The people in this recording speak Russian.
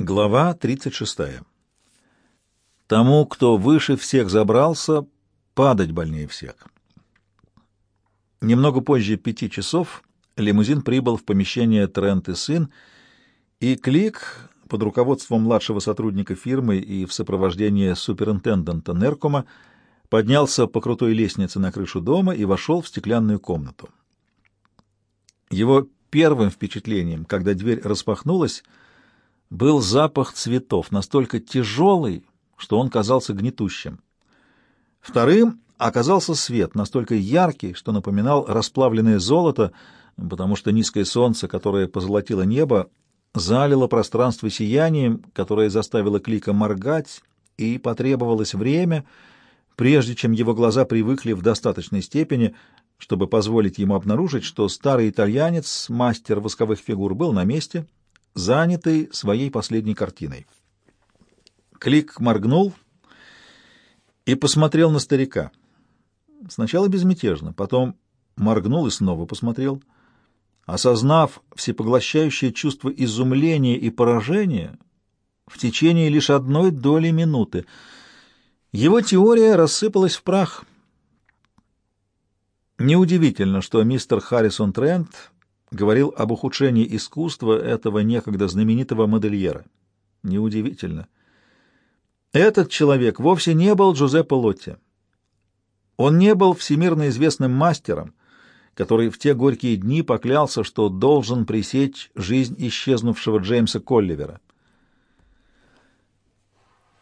Глава 36. Тому, кто выше всех забрался, падать больнее всех. Немного позже пяти часов лимузин прибыл в помещение Трент и сын, и Клик под руководством младшего сотрудника фирмы и в сопровождении суперинтенданта Неркома поднялся по крутой лестнице на крышу дома и вошел в стеклянную комнату. Его первым впечатлением, когда дверь распахнулась, был запах цветов, настолько тяжелый, что он казался гнетущим. Вторым оказался свет, настолько яркий, что напоминал расплавленное золото, потому что низкое солнце, которое позолотило небо, залило пространство сиянием, которое заставило Клика моргать, и потребовалось время, прежде чем его глаза привыкли в достаточной степени, чтобы позволить ему обнаружить, что старый итальянец, мастер восковых фигур, был на месте — занятый своей последней картиной. Клик моргнул и посмотрел на старика. Сначала безмятежно, потом моргнул и снова посмотрел. Осознав всепоглощающее чувство изумления и поражения в течение лишь одной доли минуты, его теория рассыпалась в прах. Неудивительно, что мистер Харрисон Трент говорил об ухудшении искусства этого некогда знаменитого модельера. Неудивительно. Этот человек вовсе не был Джузеппе Лотти. Он не был всемирно известным мастером, который в те горькие дни поклялся, что должен пресечь жизнь исчезнувшего Джеймса Колливера.